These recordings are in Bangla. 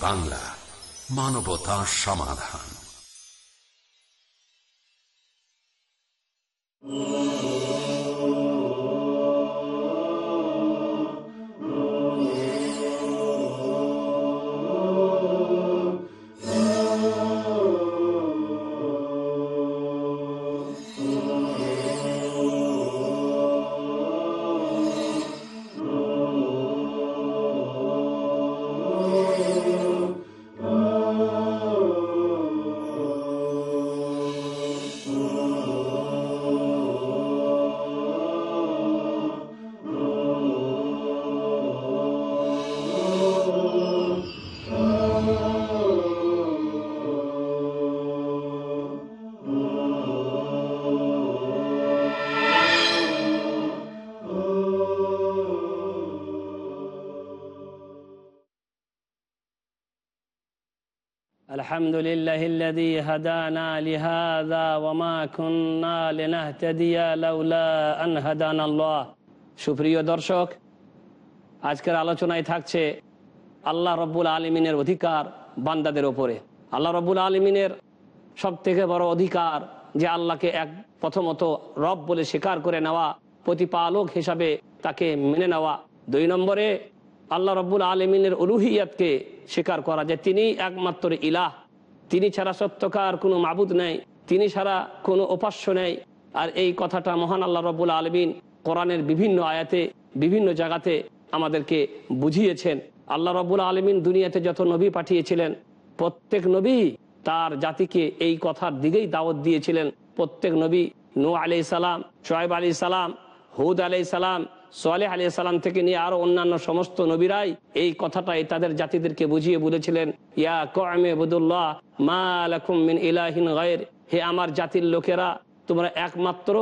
বাংলা মানবতা সমাধান। الحمد لله الذي هدانا لهذا وما كنا لنهتدي لولا أن هدانا الله সুপ্রিয় দর্শক, আজকের আলোচনায় থাকছে আল্লাহ রব্বুল আলমিনের অধিকার বান্দাদের ওপরে। আল্লাহ রব্বুল আলমিনের সব থেকে বড় অধিকার যে আল্লাহকে এক প্রথমত রব বলে স্বীকার করে নেওয়া, প্রতিপালক হিসাবে তাকে মেনে নেওয়া। দুই নম্বরে আল্লাহ রব্বুল আলমিনের উলুহিয়াতকে স্বীকার করা যে তিনি একমাত্র ইলাহ। তিনি ছাড়া সত্যকার কোনো মাবুদ নেই। তিনি ছাড়া কোনো উপাস্য নেই। আর এই কথাটা মহান আল্লাহ রব্বুল আলমিন কোরআনের বিভিন্ন আয়াতে, বিভিন্ন জায়গাতে আমাদেরকে বুঝিয়েছেন। আল্লাহ রব্বুল আলমিন দুনিয়াতে যত নবী পাঠিয়েছিলেন, প্রত্যেক নবী তার জাতিকে এই কথার দিকেই দাওয়াত দিয়েছিলেন। প্রত্যেক নবী নু আলি সালাম সোয়েব আলী সালাম, হুদ আলি সালাম সোয়ালেহ আলী সালাম থেকে নিয়ে আরও অন্যান্য সমস্ত নবীরাই এই কথাটাই তাদের জাতিদেরকে বুঝিয়ে বলেছিলেন ইয়া মা মিন ইলাহিন গায়ের। হে আমার জাতির লোকেরা, তোমরা একমাত্র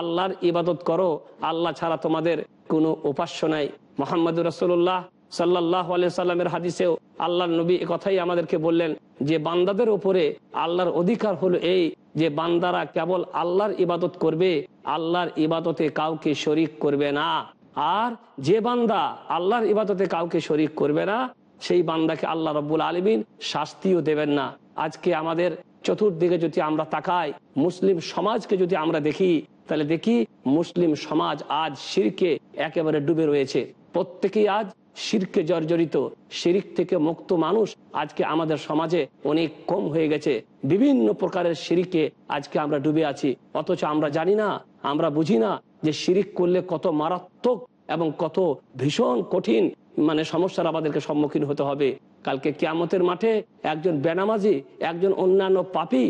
আল্লাহর ইবাদত করো, আল্লাহ ছাড়া তোমাদের কোনো উপাস্য নাই। মোহাম্মদ রসুল্লাহ সাল্লাহ সাল্লামের হাদিসেও আল্লাহ নবী কথাই আমাদেরকে বললেন যে, বান্দাদের উপরে আল্লাহর অধিকার হলো এই যে বান্দারা কেবল আল্লাহর ইবাদত করবে, আল্লাহর ইবাদতে কাউকে শরিক করবে না। আর যে বান্দা আল্লাহর ইবাদতে কাউকে শরিক করবে না, সেই বান্দাকে আল্লাহ রব্বুল আলমিন শাস্তিও দেবেন না। আজকে আমাদের চতুর্দিকে যদি আমরা তাকাই, মুসলিম সমাজকে যদি আমরা দেখি, তাহলে দেখি মুসলিম সমাজ আজ শিরকে একেবারে ডুবে রয়েছে। প্রত্যেকেই আজ শিরকে জর্জরিত, শিরিক থেকে মুক্ত মানুষ আজকে আমাদের সমাজে অনেক কম হয়ে গেছে। বিভিন্ন প্রকারের শিরিকে আজকে আমরা ডুবে আছি। অথচ আমরা জানি না, আমরা বুঝি না যে শিরিক করলে কত মারাত্মক এবং কত ভীষণ কঠিন মানে সমস্যার আমাদেরকে সম্মুখীন হতে হবে। কালকে কিয়ামতের মাঠে একজন বেনামাজি, একজন অন্যান্য পাপি,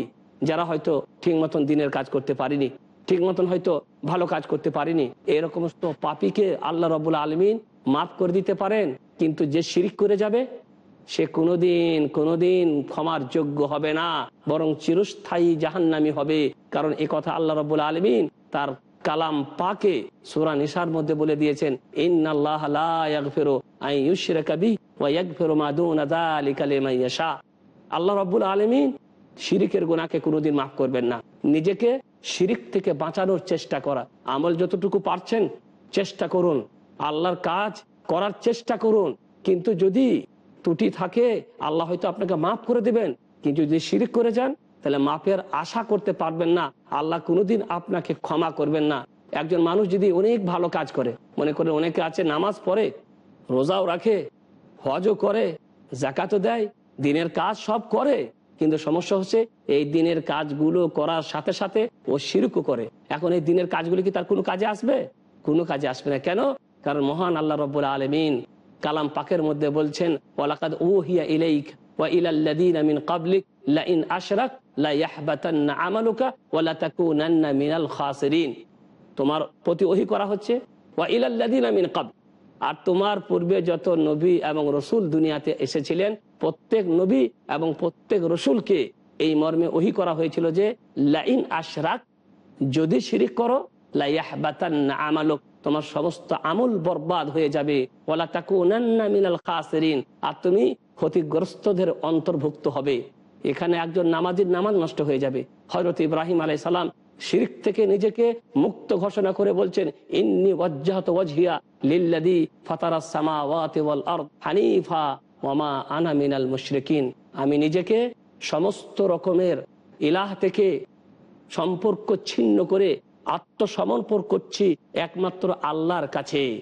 যারা হয়তো ঠিক মতন দিনের কাজ করতে পারিনি, ঠিক মতন হয়তো ভালো কাজ করতে পারিনি, এরকম পাপিকে আল্লাহ রবুল আলমিন মাফ করে দিতে পারেন, কিন্তু যে শিরিক করে যাবে, সে কোনোদিন কোনোদিন ক্ষমার যোগ্য হবে না, বরং চিরস্থায়ী জাহান্নামি হবে। কারণ এ কথা আল্লাহ রবুল আলমিন তার কালাম পাকে সুরা নিসার মধ্যে বলে দিয়েছেন আল্লাহ রব্বুল আলমিন শিরিকের গুণাকে কোনোদিন মাফ করবেন না। নিজেকে শিরিক থেকে বাঁচানোর চেষ্টা করা। আমল যতটুকু পারছেন, চেষ্টা করুন। আল্লাহর কাজ করার চেষ্টা করুন। কিন্তু যদি ত্রুটি থাকে, আল্লাহ হয়তো আপনাকে মাফ করে দেবেন। কিন্তু যদি শিরিক করে যান, তাহলে মাফের আশা করতে পারবেন না। আল্লাহ কোনোদিন আপনাকে ক্ষমা করবেন না। একজন মানুষ যদি অনেক ভালো কাজ করে, মনে করে অনেকে আছে নামাজ পড়ে, রোজাও রাখে, হজও করে জাকাতও দেয়, দিনের কাজ সব করে, কিন্তু সমস্যা হচ্ছে এই দিনের কাজগুলো করার সাথে সাথে ও শিরুকও করে। এখন এই দিনের কাজগুলো কি তার কোনো কাজে আসবে? কোনো কাজে আসবে না। কেন? কারণ মহান আল্লাহ রব আলমিন কালাম পাকের মধ্যে বলছেন ওলাকাদ ও হিয়া আর তোমার পূর্বে যত নবী এবং রসুল দুনিয়াতে এসেছিলেন, প্রত্যেক নবী এবং প্রত্যেক রসুলকে এই মর্মে ওহি করা হয়েছিল যে, লাইন আশরাক, যদি শিরিক করো লাইয়াহবাতান্না আমালুক। তোমার সমস্ত আমল বরবাদ হয়ে যাবে। আর তুমি ক্ষতিগ্রস্তদের অন্তর্ভুক্ত হবে। এখানে একজন নামাজির নামাজ নষ্ট হয়ে যাবে। হজরত ইব্রাহিম আলাই সালাম শিরিক থেকে নিজেকে মুক্ত ঘোষণা করে বলছেন, ইন্নি আরদ হানিফা ওমা আনা মিনাল আমি নিজেকে সমস্ত রকমের ইলাহ থেকে সম্পর্ক ছিন্ন করে আত্মসমর্পণ করছি একমাত্র আল্লাহর কাছে।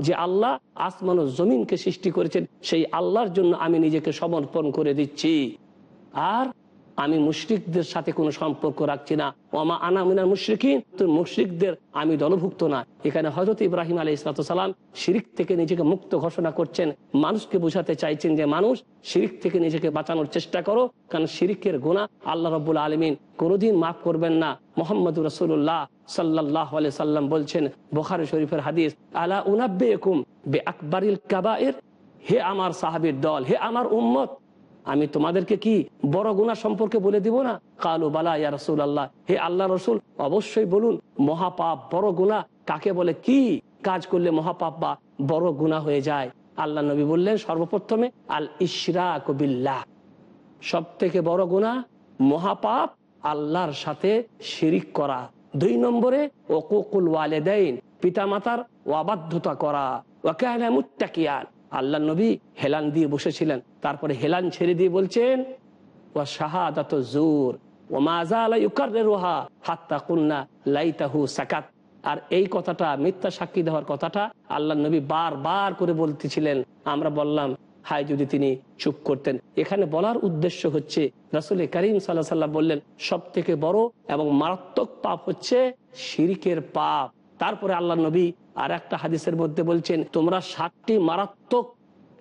যে আল্লাহ আসমান ও জমিনকে সৃষ্টি করেছেন, সেই আল্লাহর জন্য আমি নিজেকে সমর্পণ করে দিচ্ছি। আর আমি মুশরিকদের সাথে কোনো সম্পর্ক রাখছি না। ওমা আনা মুশরিকিন, তো মুশরিকদের আমি দলভুক্ত না। এখানে হজরত ইব্রাহিম আলী ইসলাতাম শিরিক থেকে নিজেকে মুক্ত ঘোষণা করছেন। মানুষকে বোঝাতে চাইছেন যে, মানুষ শিরিক থেকে নিজেকে বাঁচানোর চেষ্টা করো, কারণ শিরিকের গুণা আল্লাহ রব্বুল আলমিন কোনোদিন মাফ করবেন না। মোহাম্মদ রসুল্লাহ সাল্লাহ সাল্লাম বলছেন, বোখারি শরীফের হাদিস, আলা উনাব্বে একুম বে আকবরিল কাবায়ের হে আমার সাহাবির দল, হে আমার উম্মত। আমি তোমাদেরকে কি বড় গুণা সম্পর্কে বলে দিব না? কালু, বালা, ইয়া রসুল আল্লাহ হে আল্লাহ রসুল, অবশ্যই বলুন, মহাপাপ বড় গুণা কাকে বলে? কি কাজ করলে মহাপাপ বা বড় গুণা হয়ে যায়? আল্লাহ নবী বললেন, সর্বপ্রথমে আল ইশরা কবিল্লাহ সব থেকে বড় গুণা মহাপাপ, আল্লাহর সাথে শিরিক করা। দুই নম্বরে, ওকুকুল ওয়ালেদাইন, পিতামাতার অবাধ্যতা করা। আল্লাহ নবী হেলান দিয়ে বসেছিলেন। তারপরে হেলান ছেড়ে দিয়ে বলছেন ও শাহাদাত জোর ও মাজালা ইউকাররুহা হাত্তা কুন্না লাইতাহু সাকাত। আর এই কথাটা, মিথ্যা সাক্ষী দেওয়ার কথাটা আল্লাহ নবী বার বার করে বলতেছিলেন। আমরা বললাম, হায়, যদি তিনি চুপ করতেন। এখানে বলার উদ্দেশ্য হচ্ছে, রাসুল করিম সাল্লাহ সাল্লাম বললেন সব থেকে বড় এবং মারাত্মক পাপ হচ্ছে শিরিকের পাপ। তারপরে আল্লাহ নবী আর একটা হাদিসের মধ্যে বলছেন, তোমরা সাতটি মারাত্মক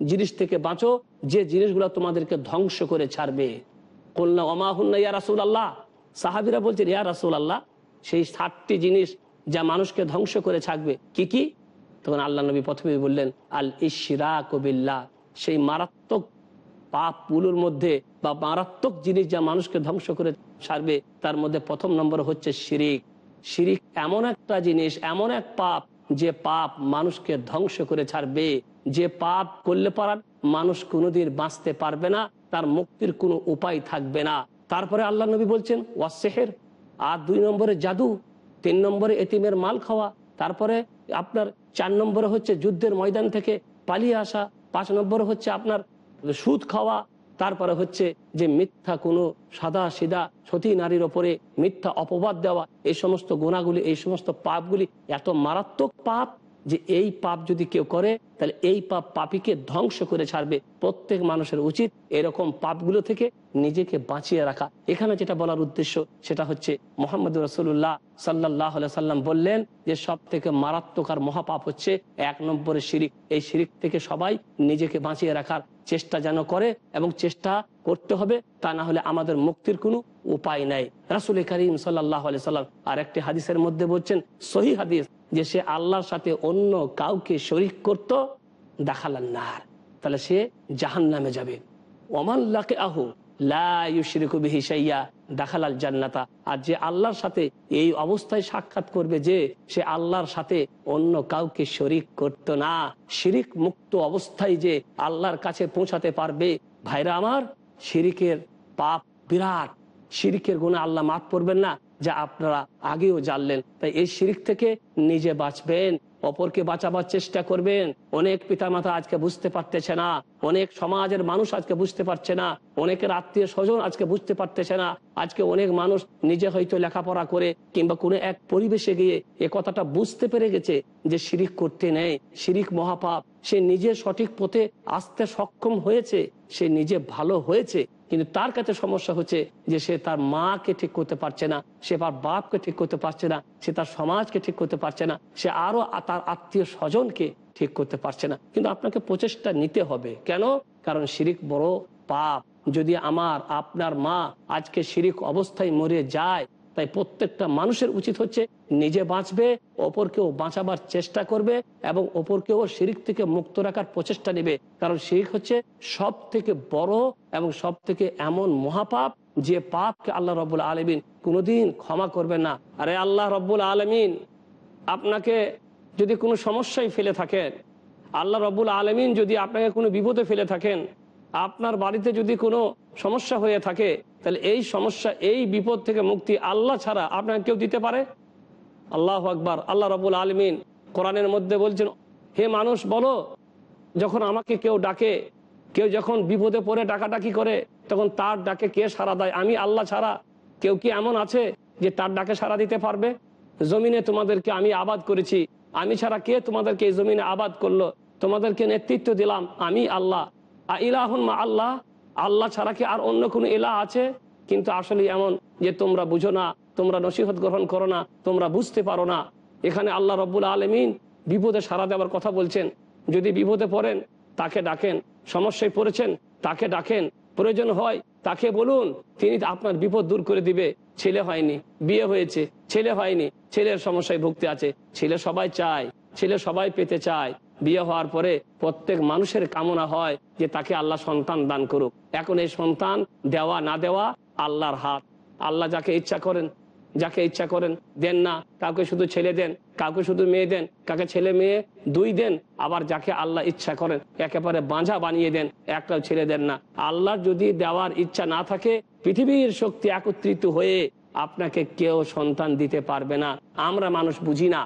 জিনিস থেকে বাঁচো, যে জিনিসগুলো তোমাদেরকে ধ্বংস করে ছাড়বে। কন্যা অমাহুন্না ইয়া রাসুল আল্লাহ সাহাবিরা বলছেন, ইয়া রাসুল আল্লাহ সেই সাতটি জিনিস যা মানুষকে ধ্বংস করে ছাড়বে, কি কি? তখন আল্লাহ নবী প্রথমে বললেন, আল ইশরা কবিল্লা সেই মারাত্মক পাপ পুলুর মধ্যে বা মারাত্মক জিনিস যা মানুষকে ধ্বংস করে ছাড়বে, তার মধ্যে প্রথম নম্বর হচ্ছে শিরিক। শিরিক এমন একটা জিনিস, এমন এক পাপ যে পাপ মানুষকে ধ্বংস করে ছাড়বে, যে পাপ করলে পারার মানুষ কোনোদিন বাঁচতে পারবে না, তার মুক্তির কোনো উপায় থাকবে না। তারপরে আল্লাহ নবী বলছেন ওয়াসেহের আর দুই নম্বরে জাদু, তিন নম্বরে এতিমের মাল খাওয়া, তারপরে আপনার চার নম্বরে হচ্ছে যুদ্ধের ময়দান থেকে পালিয়ে আসা, পাঁচ নম্বরে হচ্ছে আপনার সুদ খাওয়া তারপরে হচ্ছে যে মিথ্যা কোনো সাদা সিধা সতী নারীর ওপরে মিথ্যা অপবাদ দেওয়া, এই সমস্ত গুণাগুলি, এই সমস্ত পাপগুলি এত মারাত্মক পাপ যে এই পাপ যদি কেউ করে, তাহলে এই পাপ পাপিকে ধ্বংস করে ছাড়বে। প্রত্যেক মানুষের উচিত এরকম পাপগুলো থেকে নিজেকে বাঁচিয়ে রাখা। এখানে যেটা বলার উদ্দেশ্য, সেটা হচ্ছে মোহাম্মদ রসুল্লাহ সাল্লাহ সাল্লাম বললেন যে সব থেকে মারাত্মক আর মহাপাপ হচ্ছে এক নম্বরের শিরিক। এই শিরিক থেকে সবাই নিজেকে বাঁচিয়ে রাখার চেষ্টা যেন করে এবং চেষ্টা করতে হবে, তা না হলে আমাদের মুক্তির কোনো উপায় নাই। রাসুল করিম সাল্লাহ সাল্লাম আর একটি হাদিসের মধ্যে বলছেন, সহি হাদিস যে সে আল্লাহর সাথে অন্য কাউকে শরিক করত না তাহলে সে জাহান নামে যাবে ওমাল্লাকে আহু দেখালাল জান্নাতা। আর যে আল্লাহর সাথে এই অবস্থায় সাক্ষাৎ করবে যে সে আল্লাহর সাথে অন্য কাউকে শরিক করত না। শিরিক মুক্ত অবস্থায় যে আল্লাহর কাছে পৌঁছাতে পারবে। ভাইরা আমার, শিরিকের পাপ বিরাট। শিরিকের গুণে আল্লাহ মাফ করবেন না, যা আপনারা আগেও জানলেন। তাই এই শিরিক থেকে নিজে বাঁচবেন। অপরকে বাঁচাবার চেষ্টা করবেন। অনেক পিতা মাতা আজকে বুঝতে পারতেছে না। অনেক সমাজের মানুষ আজকে বুঝতে পারছে না। অনেকের আত্মীয় স্বজন আজকে বুঝতে পারতেছে না। আজকে অনেক মানুষ নিজে হয়তো লেখাপড়া করে কিংবা কোনো এক পরিবেশে গিয়ে এ কথাটা বুঝতে পেরে গেছে যে শিরিক করতে নেই। শিরিক মহাপাপ। সে নিজে সঠিক পথে আসতে সক্ষম হয়েছে, সে নিজে ভালো হয়েছে, কিন্তু তার কাছে সমস্যা হচ্ছে যে সে তার মাকে ঠিক করতে পারছে না, সে তার বাপকে ঠিক করতে পারছে না, সে তার সমাজকে ঠিক করতে পারছে না, সে আরও তার আত্মীয় স্বজনকে ঠিক করতে পারছে না। কিন্তু আপনাকে প্রচেষ্টা নিতে হবে। কেন? কারণ শিরিক বড় পাপ। যদি আমার, আপনার মা আজকে শিরিক অবস্থায় মরে যায় তাই প্রত্যেকটা মানুষের উচিত হচ্ছে নিজে বাঁচবে, অপরকেও বাঁচাবার চেষ্টা করবে এবং অপরকেও শিরিক থেকে মুক্ত রাখার প্রচেষ্টা নেবে। কারণ শিরিক হচ্ছে সব থেকে বড় এবং সব থেকে এমন মহাপাপ যে পাপকে আল্লাহ রব্বুল আলমিন কোনোদিন ক্ষমা করবেন না। আরে আল্লাহ রব্বুল আলমিন, আপনাকে যদি কোনো সমস্যায় ফেলে থাকেন, আল্লাহ রব্বুল আলমিন যদি আপনাকে কোনো বিপদে ফেলে থাকেন, আপনার বাড়িতে যদি কোনো সমস্যা হয়ে থাকে তাহলে এই সমস্যা, এই বিপদ থেকে মুক্তি আল্লাহ ছাড়া আপনাকে কেউ দিতে পারে? আল্লাহ আকবার, আল্লাহ রবুল আলমিন কোরআনের মধ্যে বলছেন, হে মানুষ, বলো, যখন আমাকে কেউ ডাকে, কেউ যখন বিপদে পড়ে ডাকাডাকি করে, তখন তার ডাকে কে সাড়া দেয়? আমি আল্লাহ ছাড়া কেউ কি এমন আছে যে তার ডাকে সাড়া দিতে পারবে? জমিনে তোমাদেরকে আমি আবাদ করেছি। আমি ছাড়া কে তোমাদেরকে এই জমিনে আবাদ করল? তোমাদেরকে নেতৃত্ব দিলাম আমি আল্লাহ। মা আল্লাহ আল্লাহ ছাড়া কি আর অন্য কোনো এলা আছে? কিন্তু আসলে এমন যে তোমরা বুঝো না, তোমরা নসিহত গ্রহণ করো না, তোমরা বুঝতে পারো না। এখানে আল্লাহ রব্বুল আলমিন বিপদে সারা দেওয়ার কথা বলছেন। যদি বিপদে পড়েন, তাকে ডাকেন। সমস্যায় পড়েছেন, তাকে ডাকেন। প্রয়োজন হয়, তাকে বলুন, তিনি আপনার বিপদ দূর করে দিবে। ছেলে হয়নি, বিয়ে হয়েছে, ছেলে হয়নি, ছেলের সমস্যায় ভুগতে আছে। ছেলে সবাই চায়, ছেলে সবাই পেতে চায়। বিয়ে হওয়ার পরে প্রত্যেক মানুষের কামনা হয় যে তাকে আল্লাহ সন্তান দান করুক। এখন এই সন্তান দেওয়া না দেওয়া আল্লাহর হাত। আল্লাহ যাকে ইচ্ছা করেন, যাকে ইচ্ছা করেন, দেন না, কাউকে শুধু ছেলে দেন, কাউকে শুধু মেয়ে দেন কাকে ছেলে মেয়ে দুই দেন, আবার যাকে আল্লাহ ইচ্ছা করেন, একেবারে বাঁঝা বানিয়ে দেন, একটাও ছেলে দেন না। আল্লাহ যদি দেওয়ার ইচ্ছা না থাকে, পৃথিবীর শক্তি একত্রিত হয়ে আপনাকে কেউ সন্তান দিতে পারবে না। আমরা মানুষ বুঝি না।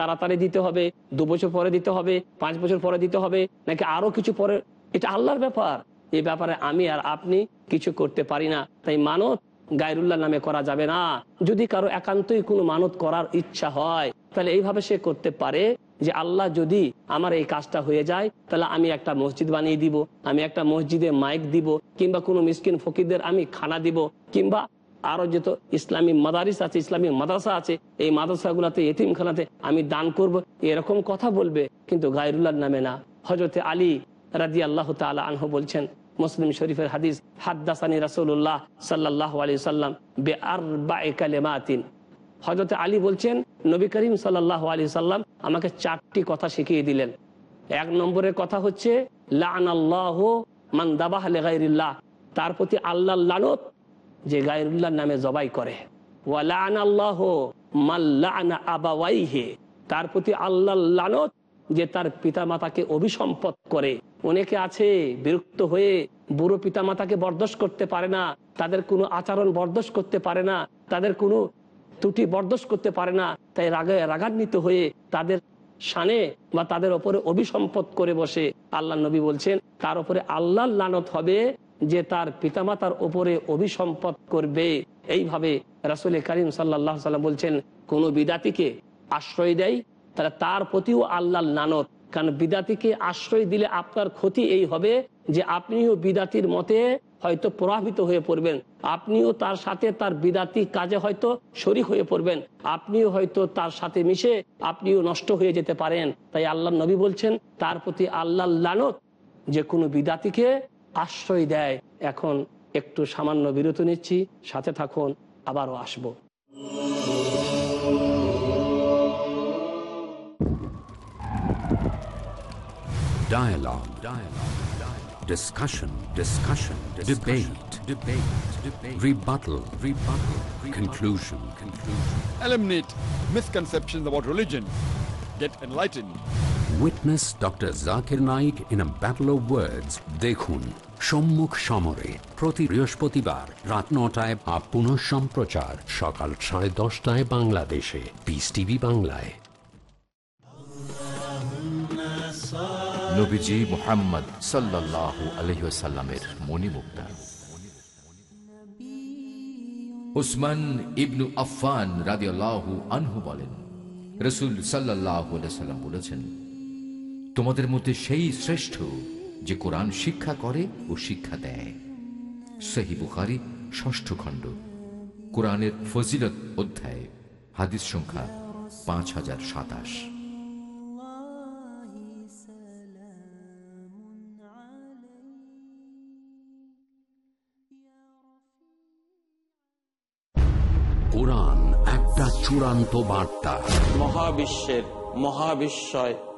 তাড়াতাড়ি দিতে হবে, দু বছর পরে দিতে হবে, পাঁচ বছর পরে দিতে হবে, নাকি আরও কিছু পরে? এটা আল্লাহর ব্যাপার। এই ব্যাপারে আমি আর আপনি কিছু করতে পারি না। তাই মানত গায়রুল্লাহ নামে করা যাবে না। যদি কারও একান্তই কোনো মানত করার ইচ্ছা হয়, তাহলে এইভাবে সে করতে পারে যে, আল্লাহ যদি আমার এই কাজটা হয়ে যায়, তাহলে আমি একটা মসজিদ বানিয়ে দিব, আমি একটা মসজিদে মাইক দিব, কিংবা কোনো মিসকিন ফকিরদের আমি খানা দিব, কিংবা আরও যত ইসলামী মাদারিস আছে, ইসলামী মাদ্রাসা আছে, এই মাদ্রাসাগুলোতে, এতিমখানাতে আমি দান করব, এরকম কথা বলবে কিন্তু গায়রুল্লাহ নামে না। হজরতে আলী রাজি আল্লাহ তালা আনহু বলছেন, মুসলিম শরীফের হাদিস, হাদ্দাসানি রাসুল্লাহ সাল্লাহ আলি সাল্লাম বে আর বা একালেমাতিন হজরত আলী বলছেন, নবী করিম সাল্লাহ আলি সাল্লাম আমাকে চারটি কথা শিখিয়ে দিলেন। এক নম্বরের কথা হচ্ছে লান আল্লাহ মান দাবাহ তার প্রতি আল্লাহ লানত যে গায়রুল্লাহ নামে জবাই করে। তার প্রতি আল্লাহ লানত যে তার পিতা মাতাকে অভিসম্পদ করে। অনেকে আছে বিরক্ত হয়ে বুড়ো পিতা মাতাকে বরদোষ করতে পারে না, তাদের কোনো আচরণ বরদোষ করতে পারে না, তাদের কোনো ত্রুটি বরদোষ করতে পারে না, তাই রাগে রাগান্বিত হয়ে তাদের শানে বা তাদের ওপরে অভিসম্পদ করে বসে আল্লাহ নবী বলছেন, তার উপরে আল্লাহ লানত হবে যে তার পিতামাতার ওপরে অভিসম্পদ করবে। এইভাবে রাসুল করিম সাল্লাহ সাল্লাম বলছেন, কোন বিদাতিকে আশ্রয় দেয়, তাহলে তার প্রতিও আল্লাহ লানত কারণ বিদাতিকে আশ্রয় দিলে আপনার ক্ষতি এই হবে যে আপনিও বিদাতির মতে হয়তো প্রভাবিত হয়ে পড়বেন। আপনিও তার সাথে তার বিদাতি কাজে হয়তো শরিক হয়ে পড়বেন। আপনিও হয়তো তার সাথে মিশে আপনিও নষ্ট হয়ে যেতে পারেন। তাই আল্লাহ নবী বলছেন, তার প্রতি আল্লাহ লানত যে কোনো বিদাতিকে আশ্রয় দেয় এখন একটু সামান্য বিরত নিচ্ছি সাথে থাকুন আবারও আসব Dialogue. Dialogue. Dialogue. Discussion. Discussion. Discussion. Debate. Debate. Debate. Rebuttal. Rebuttal. Rebuttal. Conclusion. Conclusion. Eliminate misconceptions about religion. Get enlightened. Witness doctor Zakir Naik in a battle of words. দেখুন সম্মুখ সমরে প্রতি বৃহস্পতিবার রাত নটায় বা পুনঃ সম্প্রচার সকাল সাড়ে দশটায় বাংলাদেশে পিস টিভি বাংলায় নবীজি মোহাম্মদ সাল্লাহ আলহিসাল্লামের মণিমুক্তা উসমান ইবনু আফফান রাদিয়াল্লাহু আনহু বলেন, রসুল সাল্লাহ সাল্লাম বলেছেন তোমাদের মধ্যে সেই শ্রেষ্ঠ যে কোরআন শিক্ষা করে ও শিক্ষা দেয়। সহি বুখারি ষষ্ঠ খণ্ড কোরআনের ফজিলত অধ্যায় হাদিস সংখ্যা পাঁচ হাজার সাতাশ। কোরআন একটা চূড়ান্ত বার্তা। মহাবিশ্বের মহাবিশ্বয়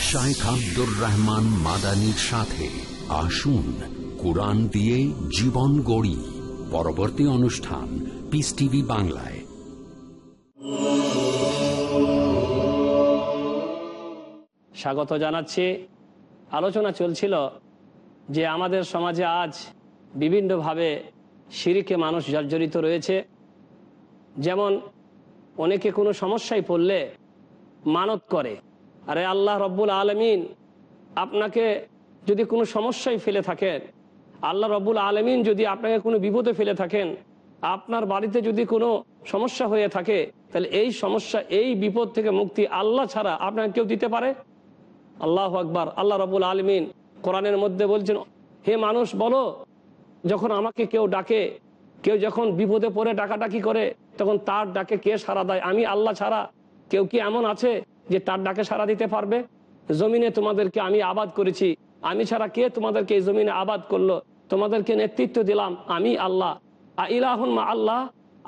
শাইখ আব্দুর রহমান মাদানির সাথে আসুন কোরআন দিয়ে জীবন গড়ি। পরবর্তী অনুষ্ঠান পিস টিভি বাংলায়। স্বাগত জানাচ্ছি। আলোচনা চলছিল যে আমাদের সমাজে আজ বিভিন্নভাবে সিঁড়িকে মানুষ জর্জরিত রয়েছে। যেমন অনেকে কোনো সমস্যায় পড়লে মানত করে। আরে আল্লাহ রব্বুল আলমিন আপনাকে যদি কোনো সমস্যায় ফেলে থাকেন, আল্লাহ রব্বুল আলমিন যদি আপনাকে কোনো বিপদে ফেলে থাকেন, আপনার বাড়িতে যদি কোনো সমস্যা হয়ে থাকে, তাহলে এই সমস্যা, এই বিপদ থেকে মুক্তি আল্লাহ ছাড়া আপনাকে কেউ দিতে পারে? আল্লাহ আকবার। আল্লাহ রবুল আলমিন কোরআনের মধ্যে বলছেন, হে মানুষ, বলো, যখন আমাকে কেউ ডাকে, কেউ যখন বিপদে পড়ে ডাকাডাকি করে, তখন তার ডাকে কে সাড়া দেয়? আমি আল্লাহ ছাড়া কেউ কি এমন আছে? যে তার ডাকে সাড়া দিতে পারবে? জমিনে তোমাদেরকে আমি আবাদ করেছি। আমি ছাড়া কে তোমাদেরকে এই জমিনে আবাদ করল? তোমাদেরকে নেতৃত্ব দিলাম আমি আল্লাহ। আ ইলাহুন মা আল্লাহ।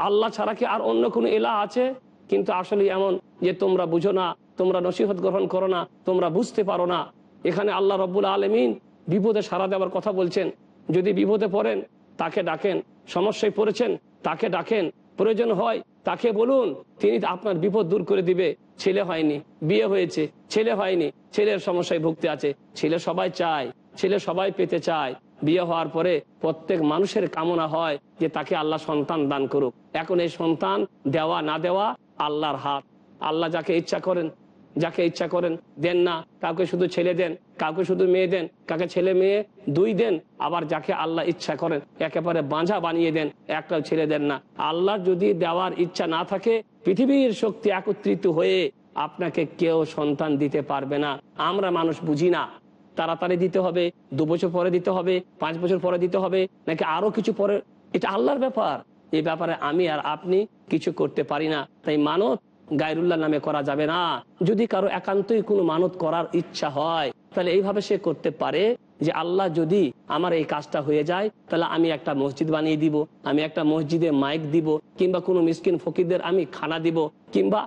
আল্লাহ ছাড়া কি আর অন্য কোনো ইলাহ আছে? কিন্তু আসলে এমন যে তোমরা বুঝো না, তোমরা নসিহত গ্রহণ করো না, তোমরা বুঝতে পারো না। এখানে আল্লাহ রব্বুল আলমিন বিপদে সারা দেওয়ার কথা বলছেন। যদি বিপদে পড়েন, তাকে ডাকেন। সমস্যায় পড়েছেন, তাকে ডাকেন। প্রয়োজন হয় তাকে বলুন, তিনি আপনার বিপদ দূর করে দিবে। ছেলে হয়নি, বিয়ে হয়েছে, ছেলে হয়নি, ছেলের সমস্যায় ভুগতে আছে। ছেলে সবাই চায়, ছেলে সবাই পেতে চায়। বিয়ে হওয়ার পরে প্রত্যেক মানুষের কামনা হয় যে তাকে আল্লাহ সন্তান দান করুক। এখন এই সন্তান দেওয়া না দেওয়া আল্লাহর হাত। আল্লাহ যাকে ইচ্ছা করেন যাকে ইচ্ছা করেন, দেন না, কাউকে শুধু ছেলে দেন, কাউকে শুধু মেয়ে দেন কাকে ছেলে মেয়ে দুই দেন, আবার যাকে আল্লাহ ইচ্ছা করেন, একেবারে বাঁঝা বানিয়ে দেন, একটাও ছেলে দেন না। আল্লাহ যদি দেওয়ার ইচ্ছা না থাকে, পৃথিবীর শক্তি একত্রিত হয়ে আপনাকে কেউ সন্তান দিতে পারবে না। আমরা মানুষ বুঝি না। তাড়াতাড়ি দিতে হবে, দু বছর পরে দিতে হবে, পাঁচ বছর পরে দিতে হবে, নাকি আরও কিছু পরে? এটা আল্লাহর ব্যাপার। এই ব্যাপারে আমি আর আপনি কিছু করতে পারি না। তাই মানত গায়রুল্লাহ নামে করা যাবে না। যদি কারও একান্তই কোনো মানত করার ইচ্ছা হয়, তাহলে এইভাবে সে করতে পারে যে আল্লাহ যদি আমার এই কাজটা হয়ে যায়, তাহলে আমি একটা মসজিদ বানিয়ে দিব, আমি একটা মসজিদে মাইক দিব, কিংবা কোনো মিসকিন ফকিরদের আমি খানা দিব, কিংবা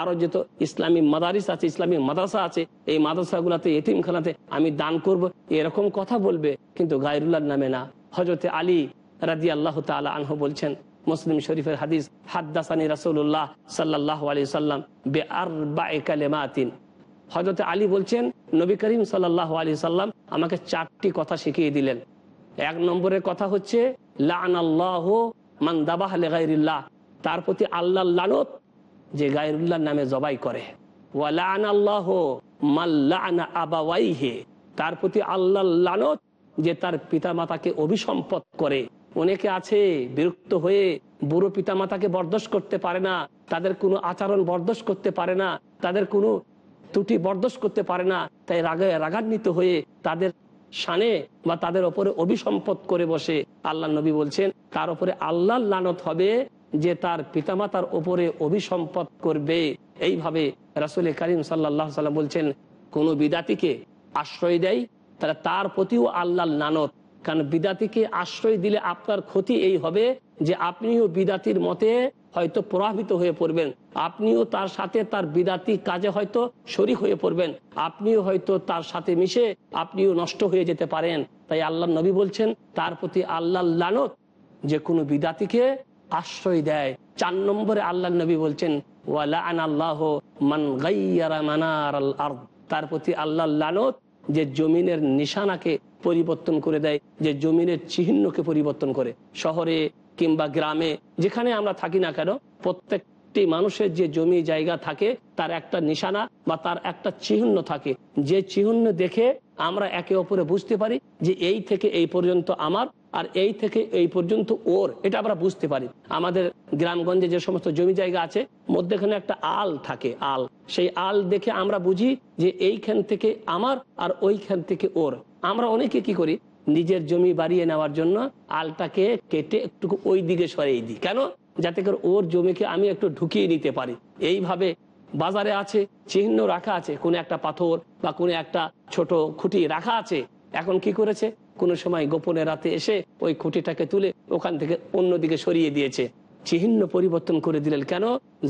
আরও যত ইসলামী মাদারিস আছে, ইসলামী মাদ্রাসা আছে, এই মাদ্রাসাগুলোতে, এতিমখানাতে আমি দান করব, এরকম কথা বলবে কিন্তু গায়রুল্লাহ নামে না। হজরতে আলী রাজি আল্লাহ তালা আনহু বলছেন মুসলিম শরীফের হাদিস, হাদ্দাসানি রাসুল্লাহ সাল্লাহ আলি সাল্লাম বে আর কালেমাতিন। হজরত আলী বলছেন, নবী করিম সাল্লাহ আলি সাল্লাম আমাকে চারটি কথা শিখিয়ে দিলেন। এক নম্বরের কথা হচ্ছে তার প্রতি আল্লাহ লানত যে গায়রুল্লাহ নামে জবাই করে। তার প্রতি আল্লাহ লানত যে তার পিতা মাতাকে অভিসম্পদ করে। অনেকে আছে বিরক্ত হয়ে বুড়ো পিতামাতাকে বরদোষ করতে পারে না, তাদের কোনো আচরণ বরদোষ করতে পারে না, তাদের কোনো ত্রুটি বরদোষ করতে পারে না, তাই রাগে রাগান্বিত হয়ে তাদের শানে বা তাদের ওপরে অভিসম্পদ করে বসে আল্লাহ নবী বলছেন, তার উপরে আল্লাহ লানত হবে যে তার পিতামাতার ওপরে অভিসম্পদ করবে। এইভাবে রাসুল করিম সাল্লাহ সাল্লাম বলছেন, কোন বিদাতিকে আশ্রয় দেয় তাহলে তার প্রতিও আল্লাহ নানত কারণ বিদাতিকে আশ্রয় দিলে আপনার ক্ষতি এই হবে যে আপনিও বিদাতির মতে হয়তো প্রভাবিত হয়ে পড়বেন। আপনিও তার সাথে তার বিদাতি কাজে হয়তো শরিক হয়ে পড়বেন। আপনিও হয়তো তার সাথে মিশে আপনিও নষ্ট হয়ে যেতে পারেন। তাই আল্লাহ নবী বলছেন, তার প্রতি আল্লাহ লানত যে কোনো বিদাতিকে আশ্রয় দেয়। চার নম্বরে আল্লাহ নবী বলছেন তার প্রতি আল্লাহ লানত যে জমিনের নিশানাকে পরিবর্তন করে দেয়, যে জমিনের চিহ্নকে পরিবর্তন করে। শহরে কিংবা গ্রামে, যেখানে আমরা থাকি না কেন, প্রত্যেকটি মানুষের যে জমি জায়গা থাকে, তার একটা নিশানা বা তার একটা চিহ্ন থাকে। যে চিহ্ন দেখে আমরা একে অপরে বুঝতে পারি যে এই থেকে এই পর্যন্ত আমার আর এই থেকে এই পর্যন্ত ওর। এটা আমরা বুঝতে পারি। আমাদের গ্রামগঞ্জে যে সমস্ত জমি জায়গা আছে, মধ্যেখানে একটা আল থাকে, আল। সেই আল দেখে আমরা বুঝি যে এইখান থেকে আমার আর ওইখান থেকে ওর। আমরা অনেকে কি করি? নিজের জমি বাড়িয়ে নেওয়ার জন্য আলটাকে কেটে একটু ওই দিকে সরিয়ে দিই। কেন? যাতে করে ওর জমিকে আমি একটু ঢুকিয়ে নিতে পারি। এইভাবে বাজারে আছে, চিহ্ন রাখা আছে, কোনো একটা পাথর বা কোনো একটা ছোট খুঁটি রাখা আছে। এখন কি করেছে? কোনো সময় গোপনে রাতে এসে ওই খুঁটিটাকে তুলে ওখান থেকে অন্যদিকে সরিয়ে দিয়েছে। চিহ্ন পরিবর্তন করে দিলেন। কেন?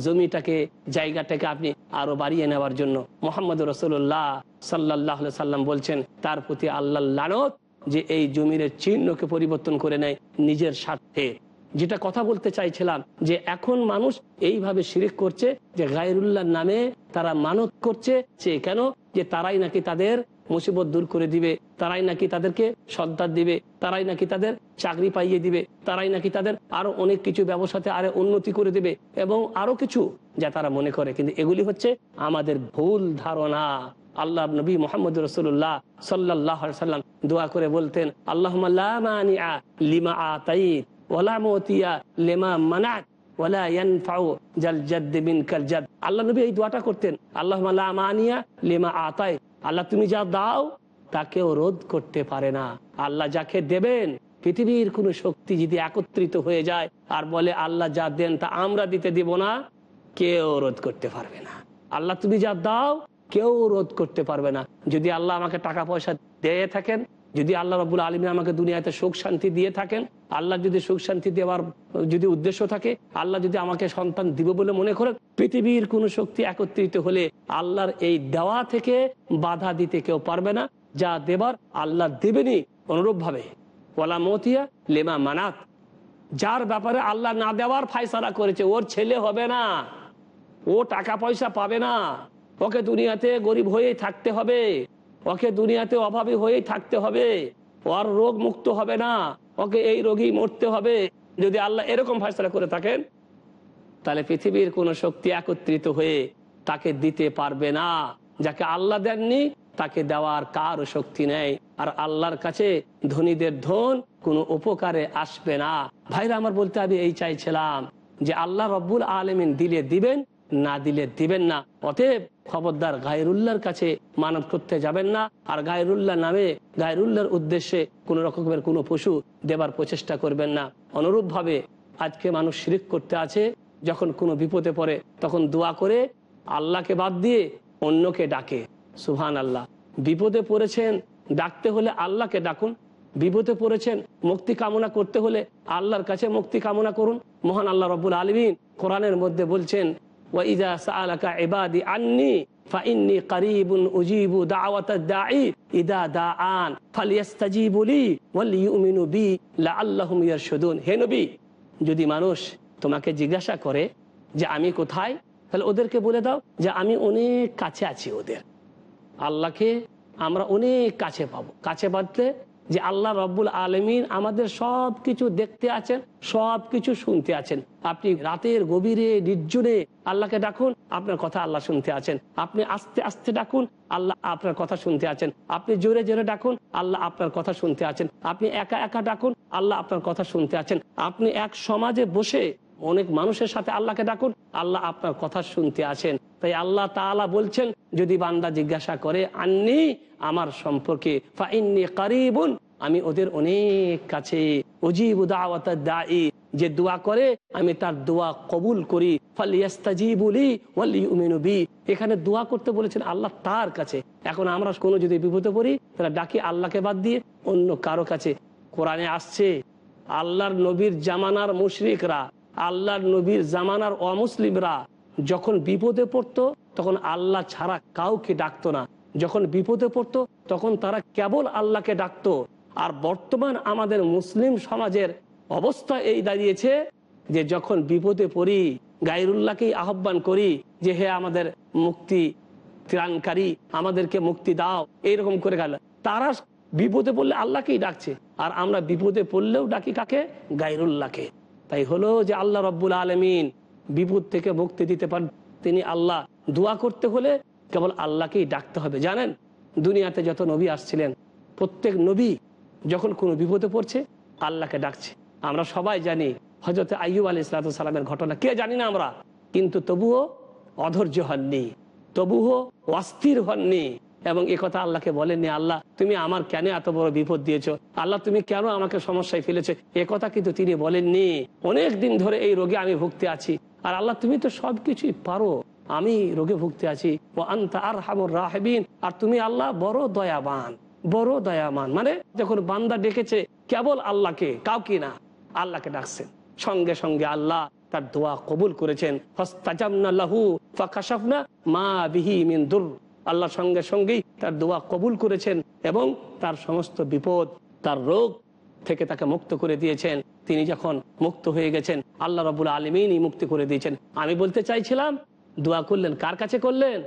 জমিটাকে, জায়গাটাকে আপনি আরও বাড়িয়ে নেওয়ার জন্য। মোহাম্মদ রসুল্লাহ সাল্লাহ সাল্লাম বলছেন, তার প্রতি আল্লাহ লানত যে এই জমির চিহ্নকে পরিবর্তন করে নেয় নিজের স্বার্থে। যেটা কথা বলতে চাইছিলাম যে এখন মানুষ এইভাবে শিরিক করছে যে গায়রুল্লাহ নামে তারা মানত করছে সে কেন? যে তারাই নাকি তাদের মুসিবত দূর করে দিবে, তারাই নাকি তাদেরকে সন্তান দিবে, তারাই নাকি তাদের চাকরি পাইয়ে দিবে, তারাই নাকি তাদের আরও অনেক কিছু ব্যবসাতে আরও উন্নতি করে দিবে এবং আরও কিছু যা তারা মনে করে। কিন্তু এগুলি হচ্ছে আমাদের ভুল ধারণা। আল্লাহ নবী মোহাম্মদ রসুল্লাহ সাল্লাহ সাল্লাম দোয়া করে বলতেন আল্লাহ লিমা মতিয়া লেমা আল্লাহ নবী এই দোয়াটা করতেন আল্লাহ মানিয়া লেমা আতাই আল্লাহ তুমি যা দাও, তাকেও রোধ করতে পারে না। আল্লাহ যাকে দেবেন, পৃথিবীর কোন শক্তি যদি একত্রিত হয়ে যায় আর বলে, আল্লাহ যা দেন তা আমরা দিতে দিব না, কেউ রোধ করতে পারবে না। আল্লাহ তুমি যা দাও, কেউ রোধ করতে পারবে না। যদি আল্লাহ আমাকে টাকা পয়সা দিয়ে থাকেন যদি আল্লাহ রবুল আলমী আমাকে দুনিয়াতে সুখ শান্তি দিয়ে থাকেন, আল্লাহ যদি সুখ শান্তি দেওয়ার যদি উদ্দেশ্য থাকে, আল্লাহ যদি আমাকে সন্তান দিব বলে মনে করেন, পৃথিবীর কোন শক্তি একত্রিত হলে আল্লাহর এই দেওয়া থেকে বাধা দিতে কেউ পারবে না, যা দেবার আল্লাহ দেবেনি অনুরূপ ভাবে ওলা মতিয়া লেমা মানাত। যার ব্যাপারে আল্লাহ না দেওয়ার ফায়সালা করেছে, ওর ছেলে হবে না, ও টাকা পয়সা পাবে না, ওকে দুনিয়াতে গরিব হয়ে থাকতে হবে। ওকে দুনিয়াতে অভাবী হয়েই থাকতে হবে। ওর রোগ মুক্ত হবে না। ওকে এই রোগী মরতে হবে। যদি আল্লাহ এরকম ফাইসলা করে থাকেন, তাহলে পৃথিবীর কোন শক্তি একত্রিত হয়ে তাকে দিতে পারবে না। যাকে আল্লাহ দেননি, তাকে দেওয়ার কারও শক্তি নেই। আর আল্লাহর কাছে ধনীদের ধন কোনো উপকারে আসবে না। ভাইরা, আমার বলতে আমি এই চাইছিলাম যে আল্লাহ রব্বুল আলমিন দিলে দিবেন, না দিলে দিবেন না। অতএব খবরদার গায়রুল্লাহর কাছে মানব করতে যাবেন না। আর গায়রুল্লাহ নামে গায়রুল্লাহর উদ্দেশ্যে কোন রকমের কোনো পশু দেবার প্রচেষ্টা করবেন না। অনুরূপ ভাবে আজকে মানুষ শিরিক করতে আছে, যখন কোনো বিপদে পড়ে তখন দোয়া করে, আল্লাহকে বাদ দিয়ে অন্যকে ডাকে। সুহান আল্লাহ বিপদে পড়েছেন ডাকতে হলে আল্লাহকে ডাকুন। বিপদে পড়েছেন মুক্তি কামনা করতে হলে আল্লাহর কাছে মুক্তি কামনা করুন। মহান আল্লাহ রবুল আলমিন কোরআনের মধ্যে বলছেন যদি মানুষ তোমাকে জিজ্ঞাসা করে যে আমি কোথায়, তাহলে ওদেরকে বলে দাও যে আমি অনেক কাছে আছি ওদের। আল্লাহকে আমরা অনেক কাছে পাবো। কাছে পাতলে যে আল্লাহ রব্বুল আলমিন আমাদের সব কিছু দেখতে আছেন, সব কিছু শুনতে আছেন। আপনি রাতের গভীরে, নির্জনে আল্লাহকে ডাকুন, আপনার কথা আল্লাহ শুনতে আছেন। আপনি আস্তে আস্তে ডাকুন, আল্লাহ আপনার কথা শুনতে আছেন। আপনি জোরে জোরে ডাকুন, আল্লাহ আপনার কথা শুনতে আছেন। আপনি একা একা ডাকুন, আল্লাহ আপনার কথা শুনতে আছেন। আপনি এক সমাজে বসে অনেক মানুষের সাথে আল্লাহকে ডাকুন, আল্লাহ আপনার কথা শুনতে আছেন তাই আল্লাহ তাআলা বলছেন, যদি বান্দা জিজ্ঞাসা করে, আননি, আমার সম্পর্কে? আমি ওদের অনেক কাছে। যে দোয়া করে, আমি তার দোয়া কবুল করি। ফালিয়াস্তাজিবুলি এখানে দোয়া করতে বলেছেন আল্লাহ তার কাছে। এখন আমরা কোনো যদি বিপদে পড়ি, তাহলে ডাকি আল্লাহকে বাদ দিয়ে অন্য কারও কাছে। কোরআনে আসছে, আল্লাহর নবীর জামানার মুশরিকরা আল্লাহর নবীর জামানার অমুসলিমরা যখন বিপদে পড়তো, তখন আল্লাহ ছাড়া কাউকে ডাকতো না। যখন বিপদে পড়তো, তখন তারা কেবল আল্লাহকে ডাকতো। আর বর্তমান আমাদের মুসলিম সমাজের অবস্থা এই দাঁড়িয়েছে যে যখন বিপদে পড়ি গাইরুল্লাহকেই আহ্বান করি যে, হে আমাদের মুক্তি ত্রাণকারী, আমাদেরকে মুক্তি দাও। এইরকম করে গেল। তারা বিপদে পড়লে আল্লাহকেই ডাকছে। আর আমরা বিপদে পড়লেও ডাকি কাকে? গাইরুল্লাহকে তাই হলো যে আল্লাহ রব্বুল আলমিন বিপদ থেকে মুক্তি দিতে পারেন। তিনি আল্লাহ দোয়া করতে হলে কেবল আল্লাহকেই ডাকতে হবে, জানেন? দুনিয়াতে যত নবী আসছিলেন, প্রত্যেক নবী যখন কোনো বিপদে পড়ছে, আল্লাহকে ডাকছে। আমরা সবাই জানি হজরত আইয়ুব আলী সালামের ঘটনা। কে জানি না আমরা? কিন্তু তবুও অধৈর্য হননি, তবুও অস্থির হননি। এবং এ কথা আল্লাহকে বলেননি, আল্লাহ, তুমি আমার কেন এত বড় বিপদ দিয়েছ? আল্লাহ, তুমি কেন আমাকে সমস্যায় ফেলেছো? এ কথা কিন্তু তিনি বলেননি। অনেক দিন ধরে এই রোগে আমি ভুগতে আছি। আর আল্লাহ, তুমি তো সবকিছুই পারো। আমি রোগে ভুগতে আছি। ও আন্তা আর হামুর রাহবিন। আর তুমি আল্লাহ, বড় দয়াবান, বড় দয়ামান মানে যখন বান্দা ডেকেছে, কেবল আল্লাহকে, কাউকে না, আল্লাহকে ডাকছেন সঙ্গে সঙ্গে আল্লাহ তার দোয়া কবুল করেছেন। ফাস্তাজাবনা লাহু, ফাকাশাফনা মা বিহি মিন দুর। আল্লাহর সঙ্গে সঙ্গেই তার দোয়া কবুল করেছেন এবং তার সমস্ত বিপদ, তার রোগ থেকে তাকে মুক্ত করে দিয়েছেন। তিনি যখন মুক্ত হয়ে গেছেন, আল্লাহ রবুল আলমিনই মুক্তি করে দিয়েছেন। আমি বলতে চাইছিলাম, দোয়া করলেন কার কাছে করলেন?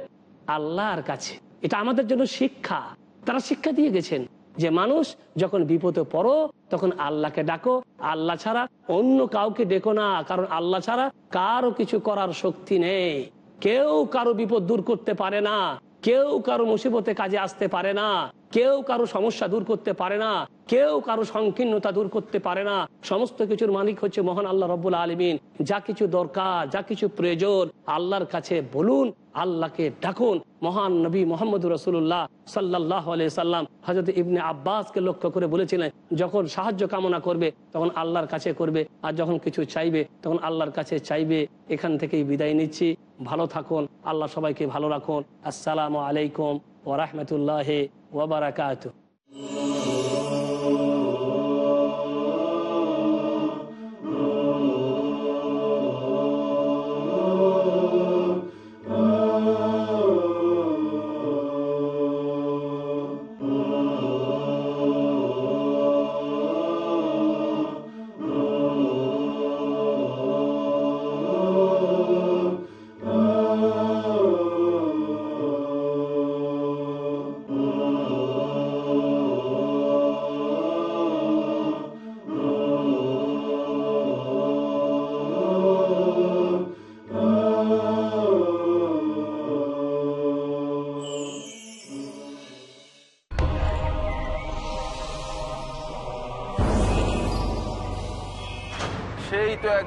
আল্লাহর কাছে। এটা আমাদের জন্য শিক্ষা। তারা শিক্ষা দিয়ে গেছেন যে মানুষ যখন বিপদে পড়ো, তখন আল্লাহকে ডাকো। আল্লাহ ছাড়া অন্য কাউকে ডেকো না, কারণ আল্লাহ ছাড়া কারও কিছু করার শক্তি নেই। কেউ কারও বিপদ দূর করতে পারে না। কেউ কারও মুসিবতে কাজে আসতে পারে না। কেউ কারও সমস্যা দূর করতে পারে না, কেউ কারও সংকীর্ণতা দূর করতে পারে না। সমস্ত কিছুর মালিক হচ্ছে মহান আল্লাহ রব্বুল আলমিন। যা কিছু দরকার, যা কিছু প্রয়োজন, আল্লাহর কাছে বলুন, আল্লাহকে ডাকুন। মহান নবী মোহাম্মদ রসুল্লাহ সাল্লাহ সাল্লাম হজরত ইবনে আব্বাসকে লক্ষ্য করে বলেছিলেন, যখন সাহায্য কামনা করবে, তখন আল্লাহর কাছে করবে, আর যখন কিছু চাইবে, তখন আল্লাহর কাছে চাইবে। এখান থেকেই বিদায় নিচ্ছি। ভালো থাকুন, আল্লাহ সবাইকে ভালো রাখুন। আসসালামু আলাইকুম। ورحمة الله وبركاته.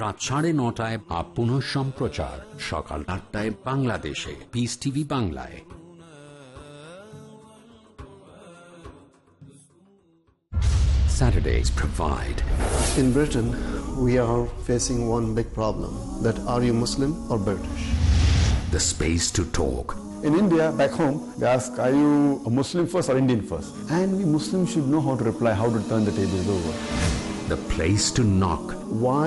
রাত সাড়ে নটায় আপ পুনঃ সম্প্রচার সকাল আটটায় বাংলাদেশে পিস টিভি বাংলায় Saturdays provide In Britain, we are facing one big problem that are you Muslim or British? the space to talk In India, back home, they ask, are you a Muslim first or Indian first? And we Muslims should know how to reply, how to turn the tables over. the place to knock Why